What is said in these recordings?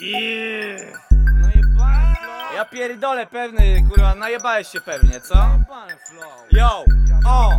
Yeah. Najebany flow. Ja pierdolę pewny, kurwa, najebałeś się pewnie, co? Flow. Yo, o,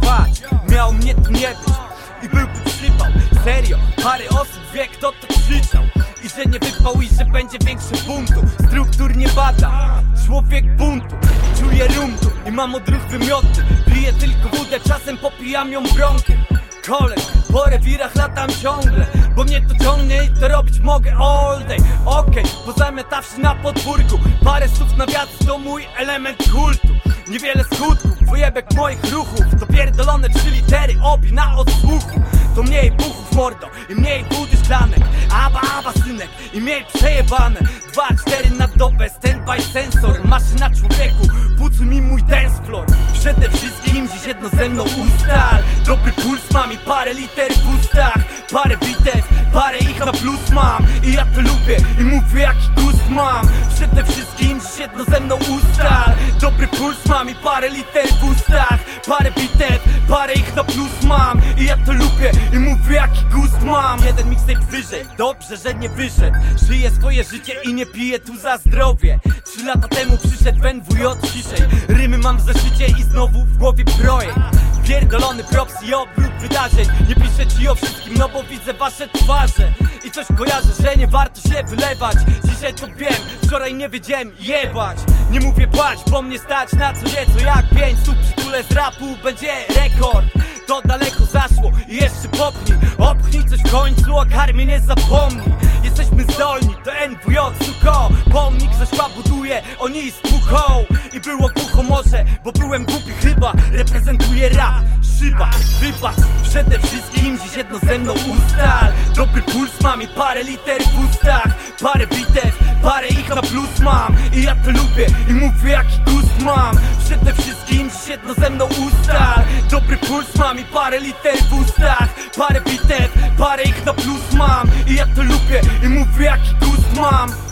patrz, miał mnie tu nie być i byłby przypał Serio, parę osób wie kto to krzyczał I że nie wypał i że będzie większy buntu Struktur nie bada, człowiek buntu Czuję rumtu i mam odruch wymioty Piję tylko wódę, czasem popijam ją bronkiem Koleś, po rewirach ciągle Bo mnie to ciągnie i to robić mogę all day. Okej, pozamiatawszy na podwórku Parę słów na wiatr to mój element kultu. Niewiele skutków, wyjebek moich ruchów. To pierdolone trzy litery, obi na odsłuchu. To mniej buchów mordo i mniej budy szklanek. Aba, aba synek i mniej przejebane. Dwa, cztery na dobę, standby sensor. Maszyna człowieku, pucuj mi mój dance floor. Przede wszystkim dziś jedno ze mną ustal. Dobry puls mam i parę liter w ustach Parę bitew, parę ich na plus mam. I ja to lubię i mówię jaki gust mam. Przede wszystkim jedno ze mną ustal. Dobry puls mam i parę liter w ustach. Parę bitew, parę ich na plus mam. I ja to lubię i mówię jaki gust mam. Jeden mixtape wyżej, dobrze, że nie wyszedł. Żyję swoje życie i nie piję tu za zdrowie. Trzy lata temu przyszedł NWJ ciszej. Rymy mam w zeszycie i znowu w głowie projekt Pierdolony props i obrót wydarzeń. Nie piszę ci o wszystkim, no bo widzę wasze twarze. I coś kojarzę, że nie warto się wylewać. Dzisiaj to wiem, wczoraj nie wiedziałem jebać. Nie mówię płać, bo mnie stać na co nieco jak pięć Tu przytule z rapu będzie rekord. To daleko zaszło i jeszcze popchnij Opchnij coś w końcu, o karmie nie zapomnij. Jesteśmy zdolni, to NWJ, suko. Pomnik ze szła buduje, oni z I było bo byłem głupi chyba Reprezentuję rap, szyba, wybacz Przede wszystkim dziś jedno ze mną ustal. Dobry puls mam i parę liter w ustach. Parę bitew, parę ich na plus mam. I ja to lubię i mówię jaki gust mam. Przede wszystkim dziś jedno ze mną ustal. Dobry puls mam i parę liter w ustach. Parę bitew, parę ich na plus mam. I ja to lubię i mówię jaki gust mam